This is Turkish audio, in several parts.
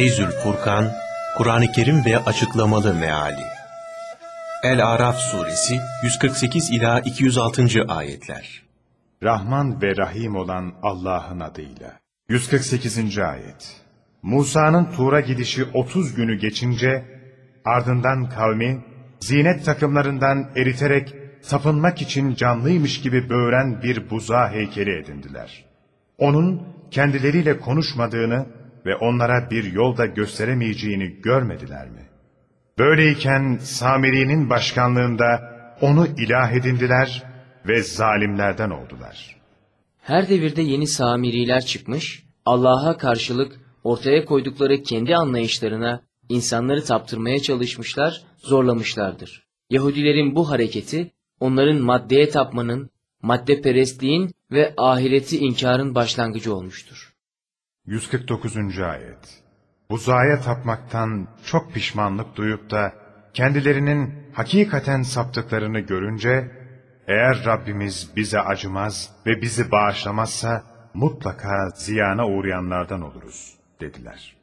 Feyzül Furkan, Kur'an-ı Kerim ve Açıklamalı Meali El-Araf Suresi 148 ila 206. ayetler. Rahman ve Rahim olan Allah'ın adıyla. 148. ayet. Musa'nın Tur'a gidişi 30 günü geçince ardından kavmi zinet takımlarından eriterek tapınmak için canlıymış gibi böğren bir buza heykeli edindiler. Onun kendileriyle konuşmadığını ve onlara bir yolda gösteremeyeceğini görmediler mi? Böyleyken Samiri'nin başkanlığında onu ilah edindiler ve zalimlerden oldular. Her devirde yeni Samiriler çıkmış, Allah'a karşılık ortaya koydukları kendi anlayışlarına insanları taptırmaya çalışmışlar, zorlamışlardır. Yahudilerin bu hareketi, onların maddeye tapmanın, maddeperestliğin ve ahireti inkarın başlangıcı olmuştur. 149. Ayet Buzaya tapmaktan çok pişmanlık duyup da kendilerinin hakikaten saptıklarını görünce, eğer Rabbimiz bize acımaz ve bizi bağışlamazsa mutlaka ziyana uğrayanlardan oluruz dediler.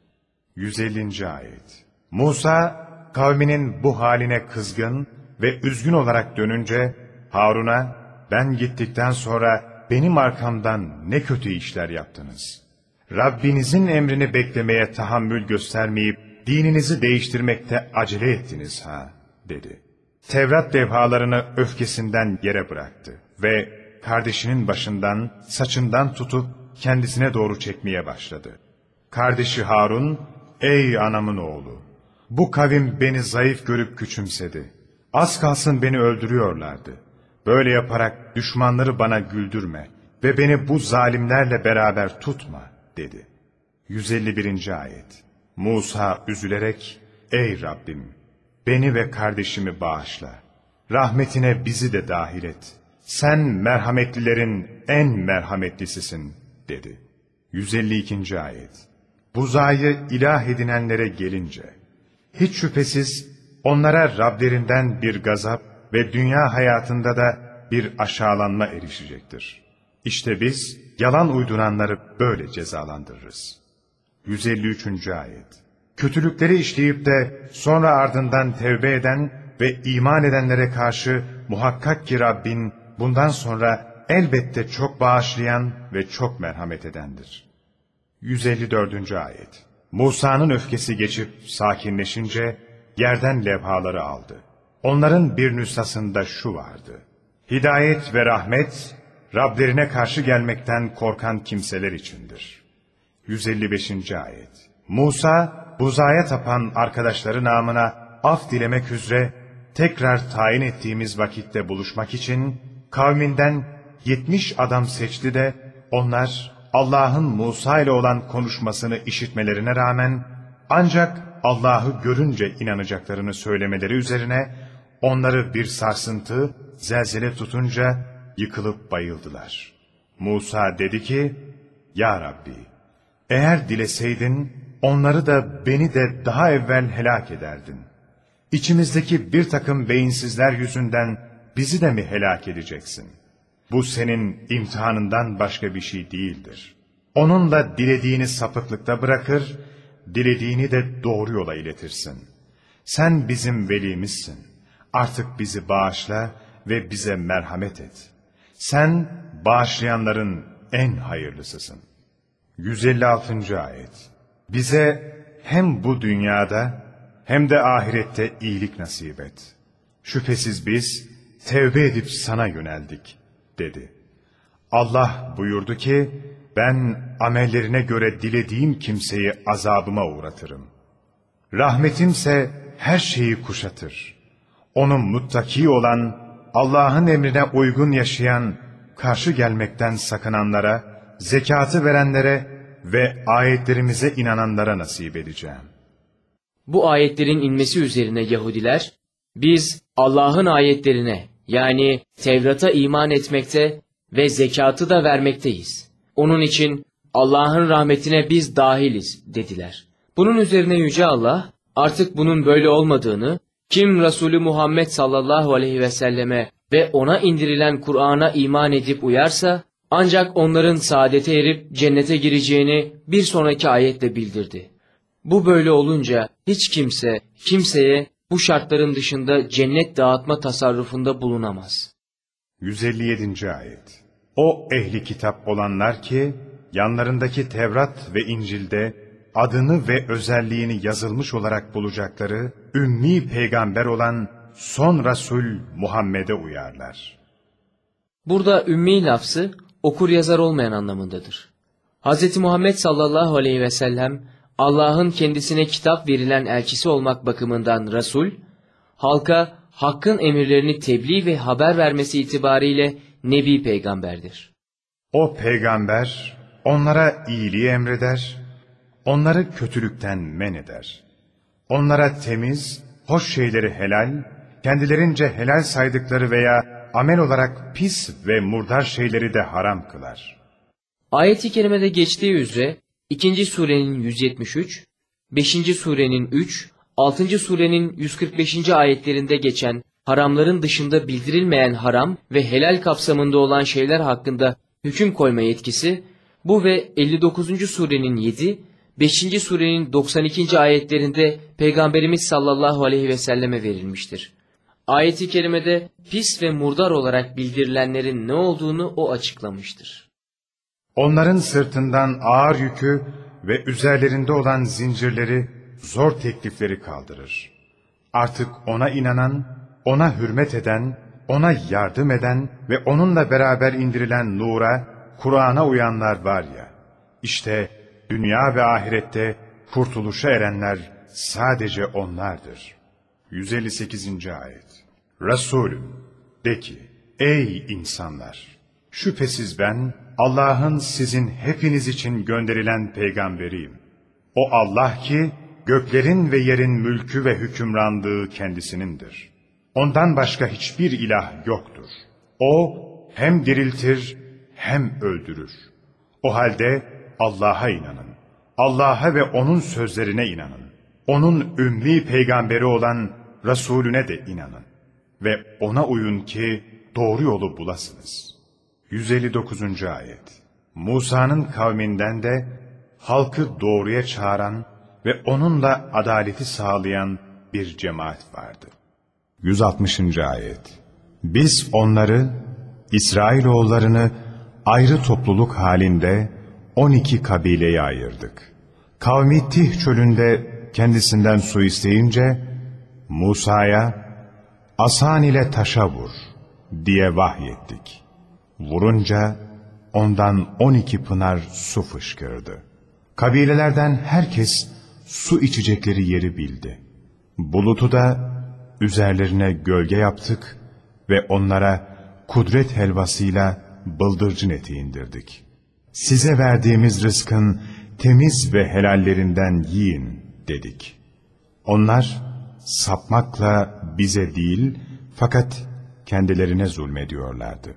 150. Ayet Musa kavminin bu haline kızgın ve üzgün olarak dönünce Harun'a ben gittikten sonra benim arkamdan ne kötü işler yaptınız. Rabbinizin emrini beklemeye tahammül göstermeyip dininizi değiştirmekte acele ettiniz ha dedi. Tevrat levhalarını öfkesinden yere bıraktı ve kardeşinin başından, saçından tutup kendisine doğru çekmeye başladı. Kardeşi Harun, ''Ey anamın oğlu, bu kavim beni zayıf görüp küçümsedi. Az kalsın beni öldürüyorlardı. Böyle yaparak düşmanları bana güldürme ve beni bu zalimlerle beraber tutma.'' Dedi. 151. Ayet Musa üzülerek, ''Ey Rabbim, beni ve kardeşimi bağışla. Rahmetine bizi de dahil et. Sen merhametlilerin en merhametlisisin.'' dedi. 152. Ayet Buzayı ilah edinenlere gelince, hiç şüphesiz onlara Rablerinden bir gazap ve dünya hayatında da bir aşağılanma erişecektir. İşte biz yalan uyduranları böyle cezalandırırız. 153. Ayet Kötülükleri işleyip de sonra ardından tevbe eden ve iman edenlere karşı muhakkak ki Rabbin bundan sonra elbette çok bağışlayan ve çok merhamet edendir. 154. Ayet Musa'nın öfkesi geçip sakinleşince yerden levhaları aldı. Onların bir nüshasında şu vardı. Hidayet ve rahmet Rablerine karşı gelmekten korkan kimseler içindir. 155. Ayet Musa, buzaya tapan arkadaşları namına af dilemek üzere tekrar tayin ettiğimiz vakitte buluşmak için kavminden 70 adam seçti de onlar Allah'ın Musa ile olan konuşmasını işitmelerine rağmen ancak Allah'ı görünce inanacaklarını söylemeleri üzerine onları bir sarsıntı, zelzele tutunca yıkılıp bayıldılar. Musa dedi ki, Ya Rabbi, eğer dileseydin, onları da beni de daha evvel helak ederdin. İçimizdeki bir takım beyinsizler yüzünden bizi de mi helak edeceksin? Bu senin imtihanından başka bir şey değildir. Onunla dilediğini sapıklıkta bırakır, dilediğini de doğru yola iletirsin. Sen bizim velimizsin. Artık bizi bağışla ve bize merhamet et.'' Sen bağışlayanların en hayırlısısın. 156. Ayet Bize hem bu dünyada hem de ahirette iyilik nasip et. Şüphesiz biz tevbe edip sana yöneldik, dedi. Allah buyurdu ki, ben amellerine göre dilediğim kimseyi azabıma uğratırım. Rahmetimse her şeyi kuşatır. Onun muttaki olan Allah'ın emrine uygun yaşayan, karşı gelmekten sakınanlara, zekatı verenlere ve ayetlerimize inananlara nasip edeceğim. Bu ayetlerin inmesi üzerine Yahudiler, biz Allah'ın ayetlerine yani Tevrat'a iman etmekte ve zekatı da vermekteyiz. Onun için Allah'ın rahmetine biz dahiliz dediler. Bunun üzerine Yüce Allah artık bunun böyle olmadığını kim Resulü Muhammed sallallahu aleyhi ve selleme ve ona indirilen Kur'an'a iman edip uyarsa, ancak onların saadete erip cennete gireceğini bir sonraki ayetle bildirdi. Bu böyle olunca hiç kimse kimseye bu şartların dışında cennet dağıtma tasarrufunda bulunamaz. 157. ayet. O ehli kitap olanlar ki yanlarındaki Tevrat ve İncil'de adını ve özelliğini yazılmış olarak bulacakları ümmi peygamber olan son Resul Muhammed'e uyarlar. Burada ümmi lafzı okur yazar olmayan anlamındadır. Hz. Muhammed sallallahu aleyhi ve sellem Allah'ın kendisine kitap verilen elçisi olmak bakımından Resul, halka hakkın emirlerini tebliğ ve haber vermesi itibariyle Nebi peygamberdir. O peygamber onlara iyiliği emreder, onları kötülükten men eder. Onlara temiz, hoş şeyleri helal, kendilerince helal saydıkları veya amel olarak pis ve murdar şeyleri de haram kılar. Ayet-i kerimede geçtiği üzere 2. surenin 173, 5. surenin 3, 6. surenin 145. ayetlerinde geçen haramların dışında bildirilmeyen haram ve helal kapsamında olan şeyler hakkında hüküm koyma yetkisi bu ve 59. surenin 7, 5. surenin 92. ayetlerinde Peygamberimiz sallallahu aleyhi ve selleme verilmiştir. Ayet-i kerimede pis ve murdar olarak bildirilenlerin ne olduğunu o açıklamıştır. Onların sırtından ağır yükü ve üzerlerinde olan zincirleri, zor teklifleri kaldırır. Artık ona inanan, ona hürmet eden, ona yardım eden ve onunla beraber indirilen nura, Kur'an'a uyanlar var ya, işte dünya ve ahirette kurtuluşa erenler sadece onlardır. 158. ayet Resulüm, de ki, ey insanlar! Şüphesiz ben Allah'ın sizin hepiniz için gönderilen peygamberiyim. O Allah ki göklerin ve yerin mülkü ve hükümranlığı kendisinindir. Ondan başka hiçbir ilah yoktur. O hem diriltir hem öldürür. O halde Allah'a inanın. Allah'a ve O'nun sözlerine inanın. O'nun ümmi peygamberi olan Resulüne de inanın. Ve O'na uyun ki doğru yolu bulasınız.'' 159. Ayet Musa'nın kavminden de halkı doğruya çağıran ve onunla adaleti sağlayan bir cemaat vardı. 160. Ayet Biz onları, İsrailoğullarını ayrı topluluk halinde 12 kabileye ayırdık. Kavmi Tih çölünde kendisinden su isteyince, Musa'ya, asan ile taşa vur diye vahyettik.'' Vurunca ondan on iki pınar su fışkırdı. Kabilelerden herkes su içecekleri yeri bildi. Bulutu da üzerlerine gölge yaptık ve onlara kudret helvasıyla bıldırcın eti indirdik. Size verdiğimiz rızkın temiz ve helallerinden yiyin dedik. Onlar sapmakla bize değil fakat kendilerine zulmediyorlardı.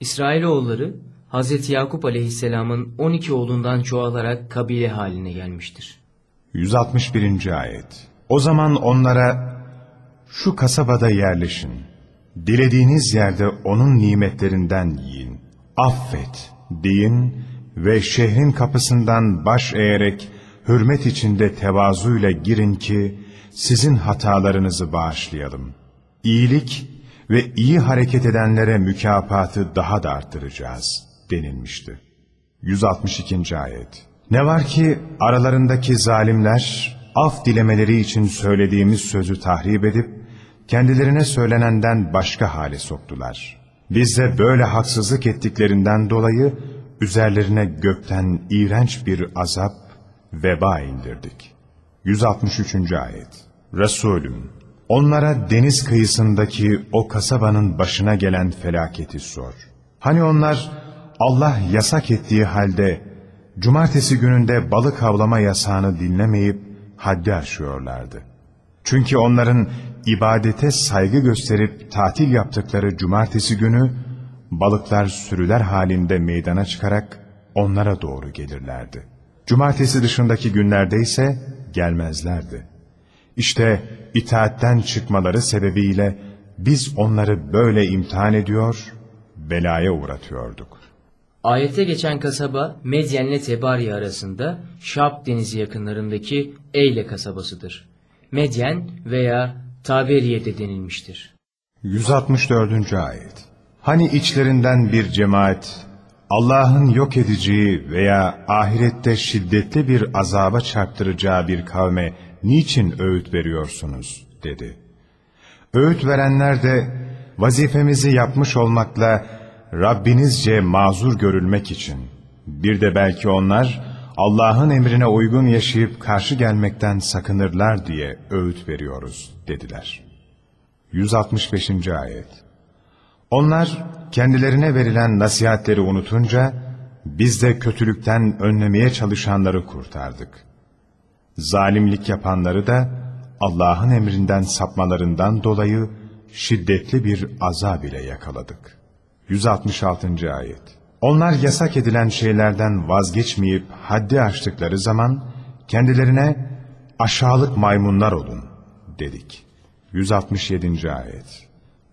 İsrailoğulları Hz. Yakup aleyhisselamın 12 oğlundan çoğalarak kabile haline gelmiştir. 161. Ayet O zaman onlara şu kasabada yerleşin. Dilediğiniz yerde onun nimetlerinden yiyin. Affet deyin ve şehrin kapısından baş eğerek hürmet içinde tevazuyla girin ki sizin hatalarınızı bağışlayalım. İyilik ve iyi hareket edenlere mükafatı daha da arttıracağız denilmişti. 162. Ayet Ne var ki aralarındaki zalimler af dilemeleri için söylediğimiz sözü tahrip edip kendilerine söylenenden başka hale soktular. Biz de böyle haksızlık ettiklerinden dolayı üzerlerine gökten iğrenç bir azap, veba indirdik. 163. Ayet Resulüm Onlara deniz kıyısındaki o kasabanın başına gelen felaketi sor. Hani onlar Allah yasak ettiği halde cumartesi gününde balık avlama yasağını dinlemeyip haddi aşıyorlardı. Çünkü onların ibadete saygı gösterip tatil yaptıkları cumartesi günü balıklar sürüler halinde meydana çıkarak onlara doğru gelirlerdi. Cumartesi dışındaki günlerde ise gelmezlerdi. İşte itaatten çıkmaları sebebiyle biz onları böyle imtihan ediyor, belaya uğratıyorduk. Ayette geçen kasaba Medyen ile Tebari arasında Şap denizi yakınlarındaki Eyle kasabasıdır. Medyen veya Taberiye de denilmiştir. 164. Ayet Hani içlerinden bir cemaat Allah'ın yok edeceği veya ahirette şiddetli bir azaba çarptıracağı bir kavme niçin öğüt veriyorsunuz dedi. Öğüt verenler de vazifemizi yapmış olmakla Rabbinizce mazur görülmek için bir de belki onlar Allah'ın emrine uygun yaşayıp karşı gelmekten sakınırlar diye öğüt veriyoruz dediler. 165. Ayet Onlar kendilerine verilen nasihatleri unutunca biz de kötülükten önlemeye çalışanları kurtardık. Zalimlik yapanları da Allah'ın emrinden sapmalarından dolayı şiddetli bir azab ile yakaladık. 166. Ayet Onlar yasak edilen şeylerden vazgeçmeyip haddi aştıkları zaman kendilerine aşağılık maymunlar olun dedik. 167. Ayet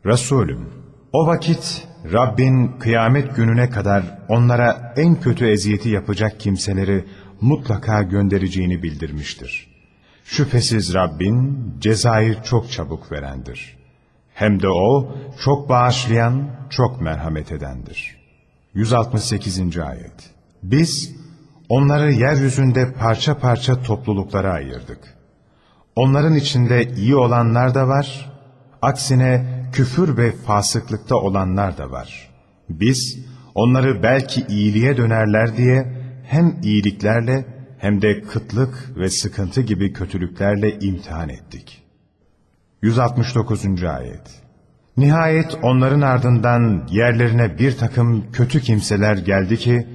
Resulüm, o vakit Rabbin kıyamet gününe kadar onlara en kötü eziyeti yapacak kimseleri mutlaka göndereceğini bildirmiştir. Şüphesiz Rabbin cezayı çok çabuk verendir. Hem de O çok bağışlayan, çok merhamet edendir. 168. Ayet Biz onları yeryüzünde parça parça topluluklara ayırdık. Onların içinde iyi olanlar da var, aksine küfür ve fasıklıkta olanlar da var. Biz onları belki iyiliğe dönerler diye hem iyiliklerle hem de kıtlık ve sıkıntı gibi kötülüklerle imtihan ettik. 169. Ayet Nihayet onların ardından yerlerine bir takım kötü kimseler geldi ki,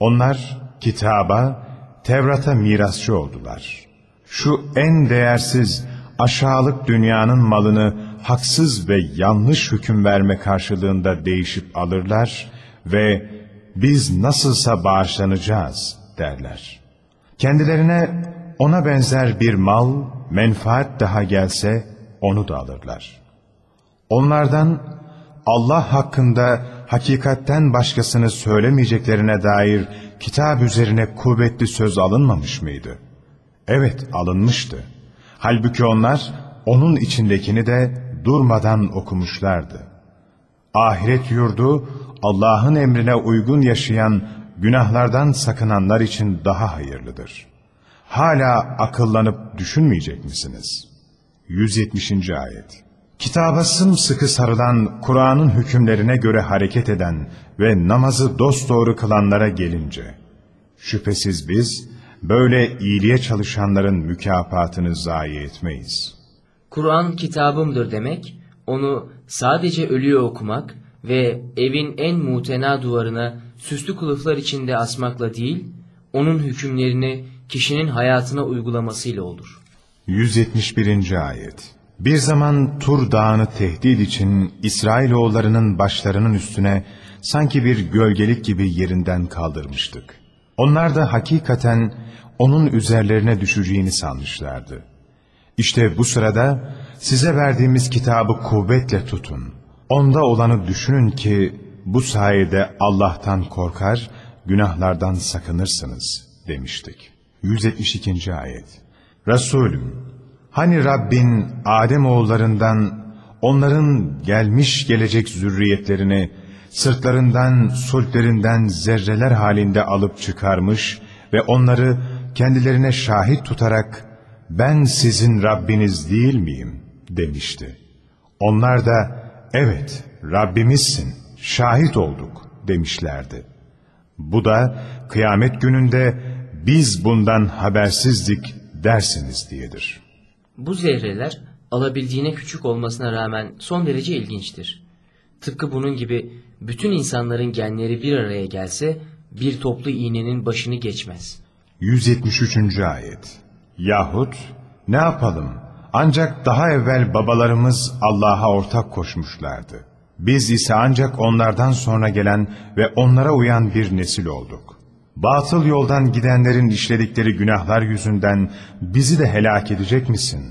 onlar kitaba, Tevrat'a mirasçı oldular. Şu en değersiz, aşağılık dünyanın malını haksız ve yanlış hüküm verme karşılığında değişip alırlar ve biz nasılsa bağışlanacağız derler. Kendilerine ona benzer bir mal, menfaat daha gelse onu da alırlar. Onlardan Allah hakkında hakikatten başkasını söylemeyeceklerine dair kitap üzerine kuvvetli söz alınmamış mıydı? Evet alınmıştı. Halbuki onlar onun içindekini de durmadan okumuşlardı. Ahiret yurdu Allah'ın emrine uygun yaşayan günahlardan sakınanlar için daha hayırlıdır. Hala akıllanıp düşünmeyecek misiniz? 170. Ayet Kitaba sımsıkı sarılan Kur'an'ın hükümlerine göre hareket eden ve namazı dosdoğru kılanlara gelince, şüphesiz biz böyle iyiliğe çalışanların mükafatını zayi etmeyiz. Kur'an kitabımdır demek, onu sadece ölüye okumak ve evin en mutena duvarına süslü kılıflar içinde asmakla değil, onun hükümlerini kişinin hayatına uygulamasıyla olur. 171. Ayet Bir zaman Tur Dağı'nı tehdit için İsrailoğullarının başlarının üstüne sanki bir gölgelik gibi yerinden kaldırmıştık. Onlar da hakikaten onun üzerlerine düşeceğini sanmışlardı. İşte bu sırada size verdiğimiz kitabı kuvvetle tutun. Onda olanı düşünün ki bu sayede Allah'tan korkar, günahlardan sakınırsınız demiştik. 172. Ayet Resulüm, hani Rabbin Adem oğullarından onların gelmiş gelecek zürriyetlerini sırtlarından, sulplerinden zerreler halinde alıp çıkarmış ve onları kendilerine şahit tutarak ben sizin Rabbiniz değil miyim demişti. Onlar da evet Rabbimizsin şahit olduk demişlerdi. Bu da kıyamet gününde biz bundan habersizdik dersiniz diyedir. Bu zerreler alabildiğine küçük olmasına rağmen son derece ilginçtir. Tıpkı bunun gibi bütün insanların genleri bir araya gelse bir toplu iğnenin başını geçmez. 173. Ayet Yahut ne yapalım ancak daha evvel babalarımız Allah'a ortak koşmuşlardı. Biz ise ancak onlardan sonra gelen ve onlara uyan bir nesil olduk. Batıl yoldan gidenlerin işledikleri günahlar yüzünden bizi de helak edecek misin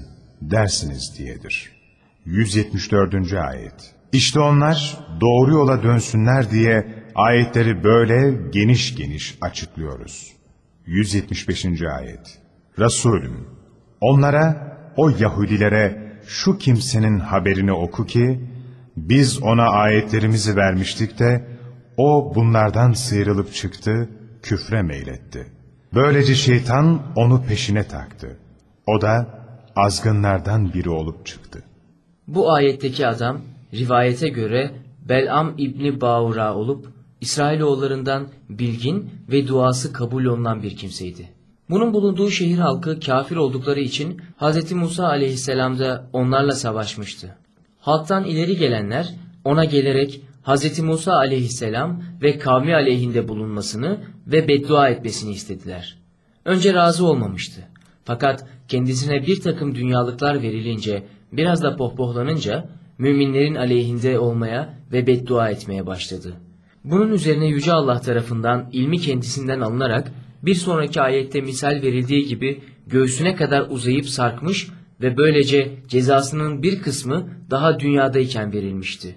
dersiniz diyedir. 174. Ayet İşte onlar doğru yola dönsünler diye ayetleri böyle geniş geniş açıklıyoruz. 175. ayet Resulüm, onlara, o Yahudilere şu kimsenin haberini oku ki, biz ona ayetlerimizi vermiştik de, o bunlardan sıyrılıp çıktı, küfre meyletti. Böylece şeytan onu peşine taktı. O da azgınlardan biri olup çıktı. Bu ayetteki adam rivayete göre Bel'am İbni Bağura olup İsrailoğullarından bilgin ve duası kabul olunan bir kimseydi. Bunun bulunduğu şehir halkı kafir oldukları için Hz. Musa aleyhisselam da onlarla savaşmıştı. Halktan ileri gelenler ona gelerek Hz. Musa aleyhisselam ve kavmi aleyhinde bulunmasını ve beddua etmesini istediler. Önce razı olmamıştı. Fakat kendisine bir takım dünyalıklar verilince, biraz da pohpohlanınca müminlerin aleyhinde olmaya ve beddua etmeye başladı. Bunun üzerine Yüce Allah tarafından ilmi kendisinden alınarak bir sonraki ayette misal verildiği gibi göğsüne kadar uzayıp sarkmış ve böylece cezasının bir kısmı daha dünyadayken verilmişti.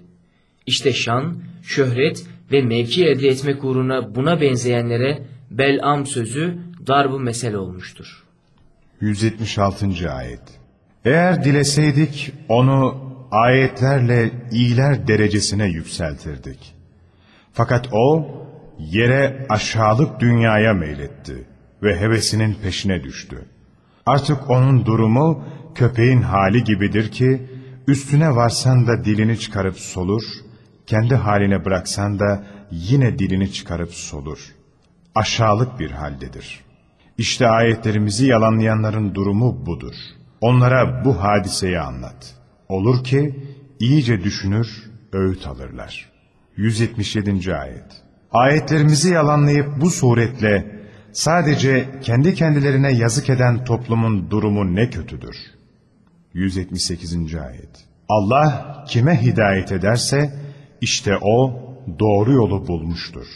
İşte şan, şöhret ve mevki elde etmek uğruna buna benzeyenlere Bel'am sözü darbu mesel olmuştur. 176. ayet Eğer dileseydik onu ayetlerle iyiler derecesine yükseltirdik. Fakat o yere aşağılık dünyaya meyletti ve hevesinin peşine düştü. Artık onun durumu köpeğin hali gibidir ki üstüne varsan da dilini çıkarıp solur, kendi haline bıraksan da yine dilini çıkarıp solur. Aşağılık bir haldedir. İşte ayetlerimizi yalanlayanların durumu budur. Onlara bu hadiseyi anlat. Olur ki iyice düşünür, öğüt alırlar. 177. ayet Ayetlerimizi yalanlayıp bu suretle sadece kendi kendilerine yazık eden toplumun durumu ne kötüdür. 178. ayet Allah kime hidayet ederse işte o doğru yolu bulmuştur.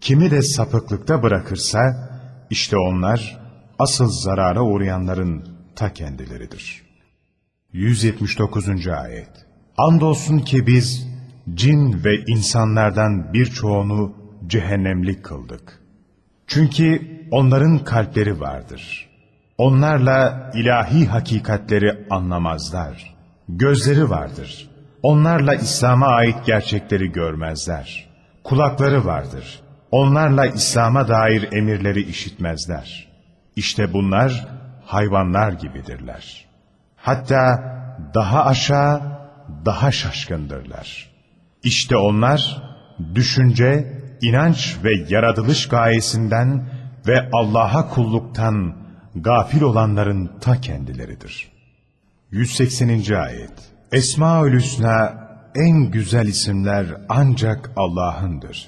Kimi de sapıklıkta bırakırsa işte onlar asıl zarara uğrayanların ta kendileridir. 179. ayet Andolsun ki biz cin ve insanlardan birçoğunu cehennemlik kıldık. Çünkü onların kalpleri vardır. Onlarla ilahi hakikatleri anlamazlar. Gözleri vardır. Onlarla İslam'a ait gerçekleri görmezler. Kulakları vardır. Onlarla İslam'a dair emirleri işitmezler. İşte bunlar hayvanlar gibidirler. Hatta daha aşağı, daha şaşkındırlar. İşte onlar düşünce, inanç ve yaratılış gayesinden ve Allah'a kulluktan gafil olanların ta kendileridir. 180. ayet Esma-ül Hüsna en güzel isimler ancak Allah'ındır.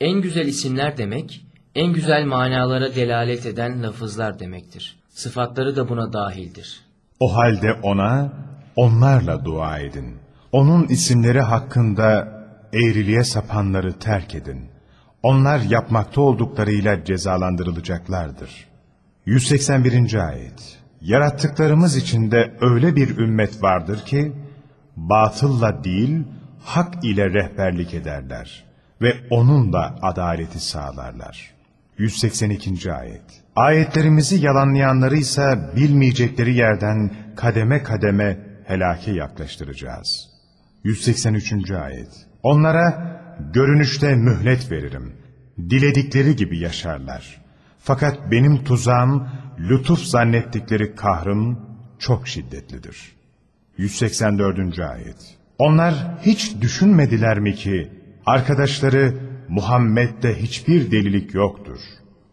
En güzel isimler demek, en güzel manalara delalet eden lafızlar demektir. Sıfatları da buna dahildir. O halde ona, onlarla dua edin. Onun isimleri hakkında eğriliğe sapanları terk edin. Onlar yapmakta olduklarıyla cezalandırılacaklardır. 181. ayet Yarattıklarımız içinde öyle bir ümmet vardır ki, batılla değil, hak ile rehberlik ederler ve onunla adaleti sağlarlar. 182. ayet Ayetlerimizi yalanlayanları ise bilmeyecekleri yerden kademe kademe helake yaklaştıracağız. 183. ayet Onlara görünüşte mühlet veririm. Diledikleri gibi yaşarlar. Fakat benim tuzağım, lütuf zannettikleri kahrım çok şiddetlidir. 184. ayet Onlar hiç düşünmediler mi ki, arkadaşları Muhammed'de hiçbir delilik yoktur.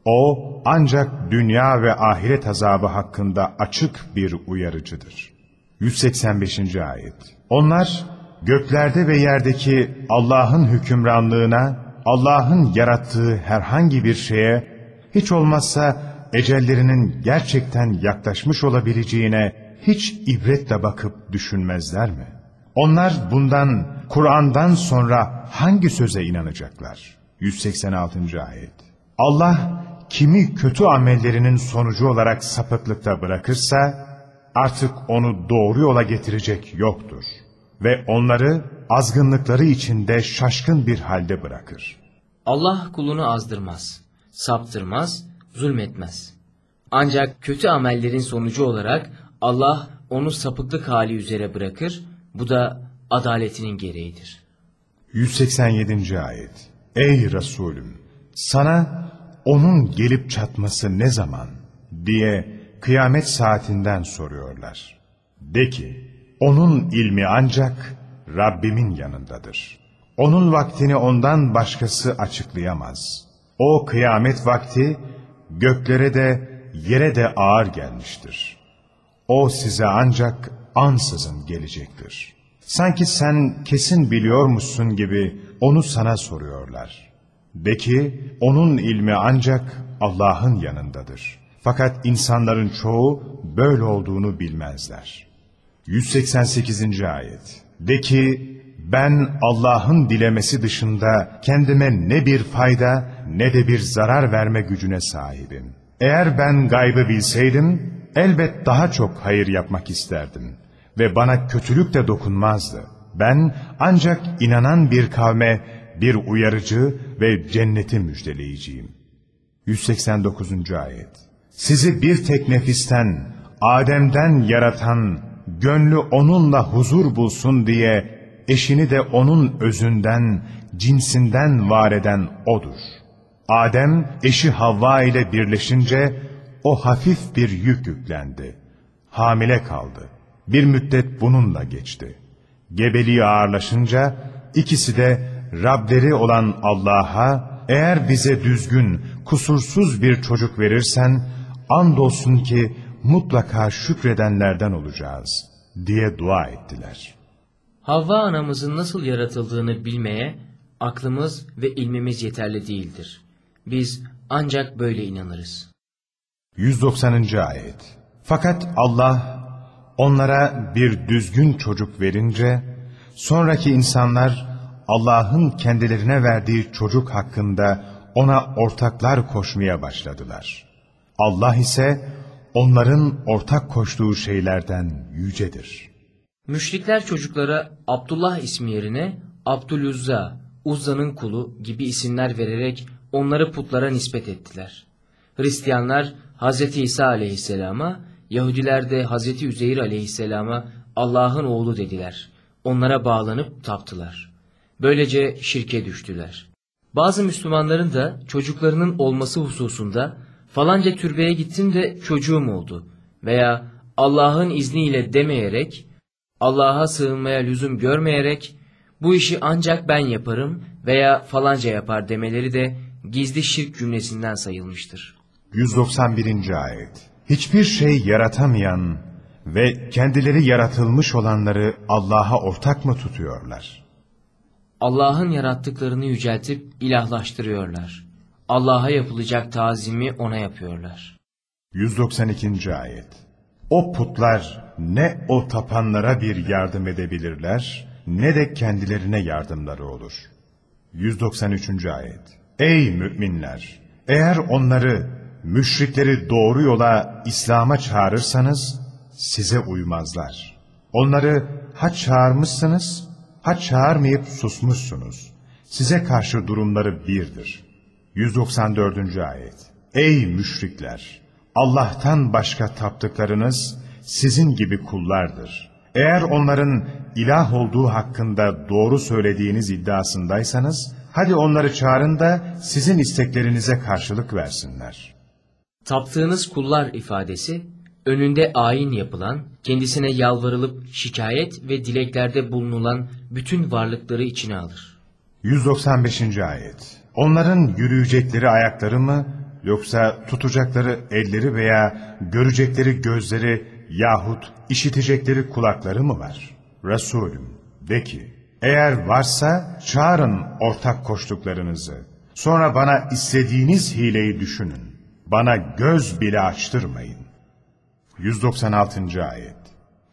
O ancak dünya ve ahiret azabı hakkında açık bir uyarıcıdır. 185. ayet Onlar göklerde ve yerdeki Allah'ın hükümranlığına, Allah'ın yarattığı herhangi bir şeye, hiç olmazsa ecellerinin gerçekten yaklaşmış olabileceğine hiç ibretle bakıp düşünmezler mi? Onlar bundan, Kur'an'dan sonra hangi söze inanacaklar? 186. ayet Allah kimi kötü amellerinin sonucu olarak sapıklıkta bırakırsa, artık onu doğru yola getirecek yoktur. Ve onları azgınlıkları içinde şaşkın bir halde bırakır. Allah kulunu azdırmaz, saptırmaz, zulmetmez. Ancak kötü amellerin sonucu olarak Allah onu sapıklık hali üzere bırakır, bu da adaletinin gereğidir. 187. Ayet Ey Resulüm! Sana onun gelip çatması ne zaman? diye kıyamet saatinden soruyorlar. De ki, onun ilmi ancak Rabbimin yanındadır. Onun vaktini ondan başkası açıklayamaz. O kıyamet vakti göklere de yere de ağır gelmiştir. O size ancak ansızın gelecektir. Sanki sen kesin biliyormuşsun gibi onu sana soruyorlar. De ki, onun ilmi ancak Allah'ın yanındadır. Fakat insanların çoğu böyle olduğunu bilmezler. 188. Ayet De ki, ben Allah'ın dilemesi dışında kendime ne bir fayda ne de bir zarar verme gücüne sahibim. Eğer ben gaybı bilseydim, elbet daha çok hayır yapmak isterdim ve bana kötülük de dokunmazdı. Ben ancak inanan bir kavme bir uyarıcı ve cenneti müjdeleyiciyim. 189. Ayet Sizi bir tek nefisten, Adem'den yaratan, gönlü onunla huzur bulsun diye eşini de onun özünden, cinsinden var eden O'dur. Adem eşi Havva ile birleşince o hafif bir yük yüklendi. Hamile kaldı. Bir müddet bununla geçti. Gebeliği ağırlaşınca ikisi de Rableri olan Allah'a eğer bize düzgün, kusursuz bir çocuk verirsen andolsun ki mutlaka şükredenlerden olacağız diye dua ettiler. Havva anamızın nasıl yaratıldığını bilmeye aklımız ve ilmimiz yeterli değildir. Biz ancak böyle inanırız. 190. Ayet Fakat Allah onlara bir düzgün çocuk verince, sonraki insanlar Allah'ın kendilerine verdiği çocuk hakkında ona ortaklar koşmaya başladılar. Allah ise onların ortak koştuğu şeylerden yücedir. Müşrikler çocuklara Abdullah ismi yerine Abdülüzza, Uzza'nın kulu gibi isimler vererek onları putlara nispet ettiler. Hristiyanlar Hz. İsa aleyhisselama, Yahudiler de Hz. Üzeyir aleyhisselama Allah'ın oğlu dediler. Onlara bağlanıp taptılar. Böylece şirke düştüler. Bazı Müslümanların da çocuklarının olması hususunda falanca türbeye gittim de çocuğum oldu veya Allah'ın izniyle demeyerek, Allah'a sığınmaya lüzum görmeyerek bu işi ancak ben yaparım veya falanca yapar demeleri de gizli şirk cümlesinden sayılmıştır. 191. Ayet Hiçbir şey yaratamayan ve kendileri yaratılmış olanları Allah'a ortak mı tutuyorlar? Allah'ın yarattıklarını yüceltip ilahlaştırıyorlar. Allah'a yapılacak tazimi ona yapıyorlar. 192. Ayet O putlar ne o tapanlara bir yardım edebilirler, ne de kendilerine yardımları olur. 193. Ayet Ey müminler! Eğer onları, müşrikleri doğru yola, İslam'a çağırırsanız, size uymazlar. Onları ha çağırmışsınız, ha çağırmayıp susmuşsunuz. Size karşı durumları birdir. 194. Ayet Ey müşrikler! Allah'tan başka taptıklarınız sizin gibi kullardır. Eğer onların ilah olduğu hakkında doğru söylediğiniz iddiasındaysanız, hadi onları çağırın da sizin isteklerinize karşılık versinler. Taptığınız kullar ifadesi, önünde ayin yapılan, kendisine yalvarılıp şikayet ve dileklerde bulunulan bütün varlıkları içine alır. 195. Ayet Onların yürüyecekleri ayakları mı, yoksa tutacakları elleri veya görecekleri gözleri yahut işitecekleri kulakları mı var? Resulüm, de ki, eğer varsa çağırın ortak koştuklarınızı. Sonra bana istediğiniz hileyi düşünün. Bana göz bile açtırmayın. 196. Ayet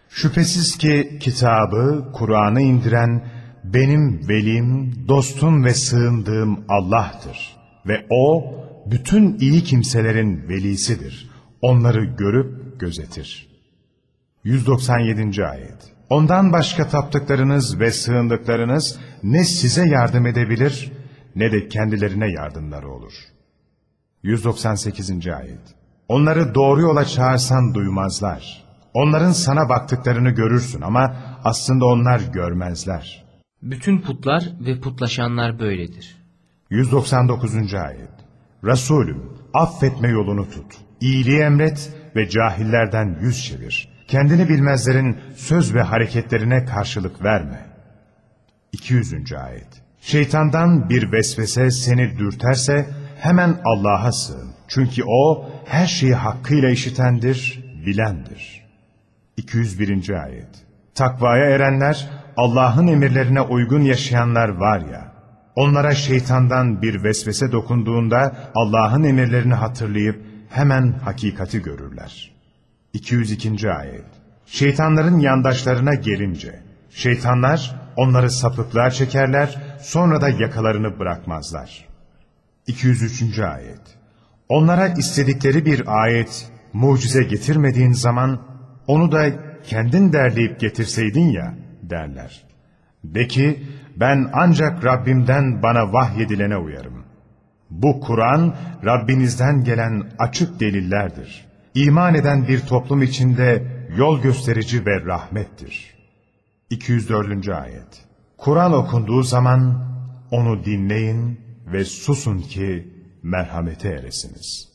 Şüphesiz ki kitabı, Kur'an'ı indiren benim velim, dostum ve sığındığım Allah'tır. Ve O, bütün iyi kimselerin velisidir. Onları görüp gözetir. 197. Ayet Ondan başka taptıklarınız ve sığındıklarınız ne size yardım edebilir ne de kendilerine yardımları olur. 198. Ayet Onları doğru yola çağırsan duymazlar. Onların sana baktıklarını görürsün ama aslında onlar görmezler. Bütün putlar ve putlaşanlar böyledir. 199. Ayet Resulüm affetme yolunu tut. İyiliği emret ve cahillerden yüz çevir. Kendini bilmezlerin söz ve hareketlerine karşılık verme. 200. Ayet Şeytandan bir vesvese seni dürterse hemen Allah'a sığın. Çünkü O her şeyi hakkıyla işitendir, bilendir. 201. Ayet Takvaya erenler, Allah'ın emirlerine uygun yaşayanlar var ya, onlara şeytandan bir vesvese dokunduğunda Allah'ın emirlerini hatırlayıp hemen hakikati görürler. 202. Ayet Şeytanların yandaşlarına gelince, şeytanlar onları sapıklığa çekerler, sonra da yakalarını bırakmazlar. 203. Ayet Onlara istedikleri bir ayet, mucize getirmediğin zaman, onu da kendin derleyip getirseydin ya, derler. De ki, ben ancak Rabbimden bana vahyedilene uyarım. Bu Kur'an, Rabbinizden gelen açık delillerdir. İman eden bir toplum içinde yol gösterici ve rahmettir. 204. Ayet Kur'an okunduğu zaman, onu dinleyin ve susun ki merhamete eresiniz.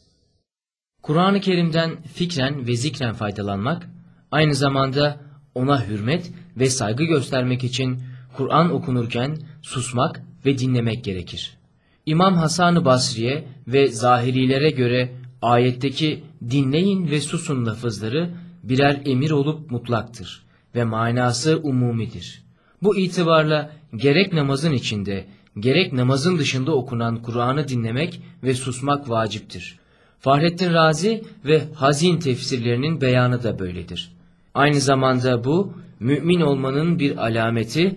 Kur'an-ı Kerim'den fikren ve zikren faydalanmak, aynı zamanda ona hürmet ve saygı göstermek için Kur'an okunurken susmak ve dinlemek gerekir. İmam Hasan-ı Basri'ye ve zahirilere göre ayetteki dinleyin ve susun lafızları birer emir olup mutlaktır ve manası umumidir. Bu itibarla gerek namazın içinde gerek namazın dışında okunan Kur'an'ı dinlemek ve susmak vaciptir. Fahrettin Razi ve Hazin tefsirlerinin beyanı da böyledir. Aynı zamanda bu mümin olmanın bir alameti,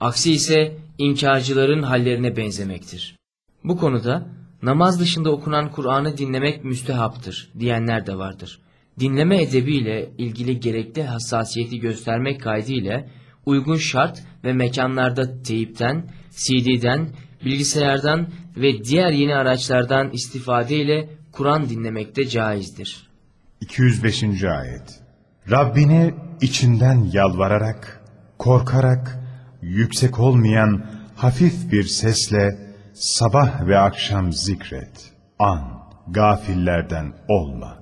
aksi ise inkarcıların hallerine benzemektir. Bu konuda namaz dışında okunan Kur'an'ı dinlemek müstehaptır diyenler de vardır. Dinleme edebiyle ilgili gerekli hassasiyeti göstermek kaydıyla uygun şart ve mekanlarda teyipten, CD'den, bilgisayardan ve diğer yeni araçlardan istifade ile Kur'an dinlemek de caizdir. 205. Ayet Rabbini içinden yalvararak, korkarak, yüksek olmayan hafif bir sesle sabah ve akşam zikret. An, gafillerden olma.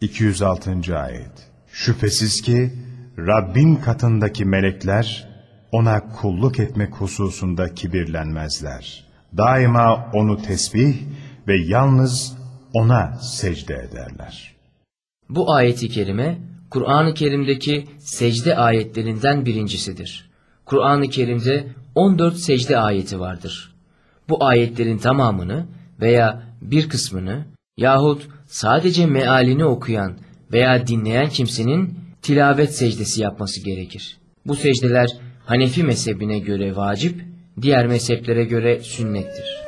206. Ayet Şüphesiz ki Rabbin katındaki melekler ona kulluk etmek hususunda kibirlenmezler. Daima onu tesbih ve yalnız ona secde ederler. Bu ayeti kerime Kur'an-ı Kerim'deki secde ayetlerinden birincisidir. Kur'an-ı Kerim'de 14 secde ayeti vardır. Bu ayetlerin tamamını veya bir kısmını yahut sadece mealini okuyan veya dinleyen kimsenin tilavet secdesi yapması gerekir. Bu secdeler Hanefi mezhebine göre vacip, diğer mezheplere göre sünnettir.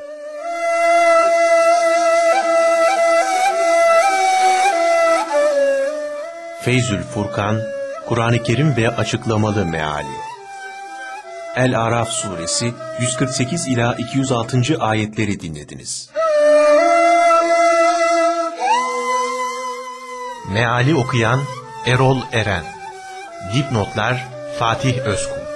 Feyzül Furkan, Kur'an-ı Kerim ve Açıklamalı Meali El-Araf Suresi 148 ila 206. ayetleri dinlediniz. Meali okuyan Erol Eren Dipnotlar Fatih Özkul